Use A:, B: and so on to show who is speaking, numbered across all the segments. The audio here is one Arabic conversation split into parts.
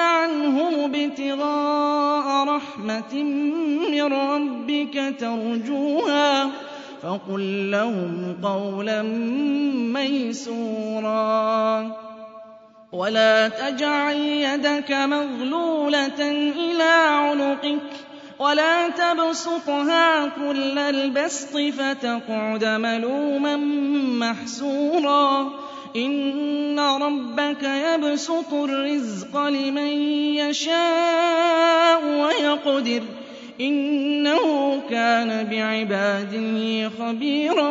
A: عَنْهُمْ ابْتِغَاءَ رَحْمَةٍ مِّن رَّبِّكَ تَرْجُوهَا فَقُل لَّهُمْ قَوْلًا مَّيْسُورًا. وَلَا تَجْعَلْ يَدَكَ مَغْلُولَةً إِلَىٰ عُنُقِكَ. ولا تبسطها كل البسط فتقعد ملوما محسورا إن ربك يبسط الرزق لمن يشاء ويقدر إنه كان بعباده خبيرا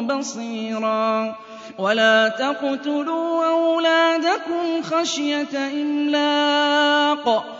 A: بصيرا ولا تقتلوا أولادكم خشية إملاق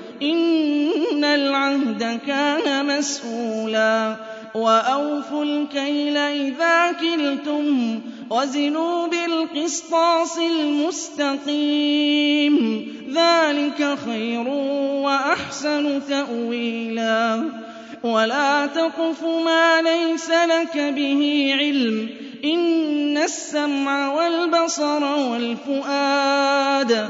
A: إن العهد كان مسؤولا وأوفوا الكيل إذا كلتم وزنوا بالقسطاس المستقيم ذلك خير وأحسن تأويلا ولا تقف ما ليس لك به علم إن السمع والبصر والفؤاد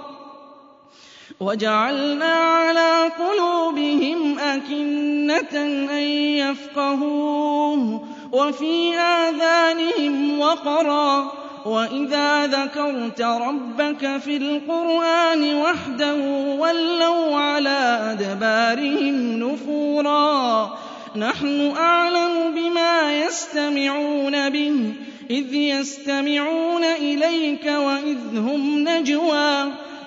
A: وَجَعَلْنَا عَلَىٰ قُلُوبِهِمْ أَكِنَّةً أَن يَفْقَهُوهُ وَفِي آذَانِهِمْ وَقْرًا وَإِذَا ذَكَرْتَ رَبَّكَ فِي الْقُرْآنِ وَحْدَهُ وَلَّوْا عَلَىٰ أَدْبَارِهِمْ نُفُورًا نَّحْنُ أَعْلَمُ بِمَا يَسْتَمِعُونَ بِهِ إِذْ يَسْتَمِعُونَ إِلَيْكَ وَإِذْ هُمْ نَجْوَىٰ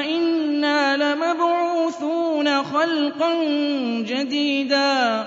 A: أَإِنَّا لمبعوثون خلقا جديدا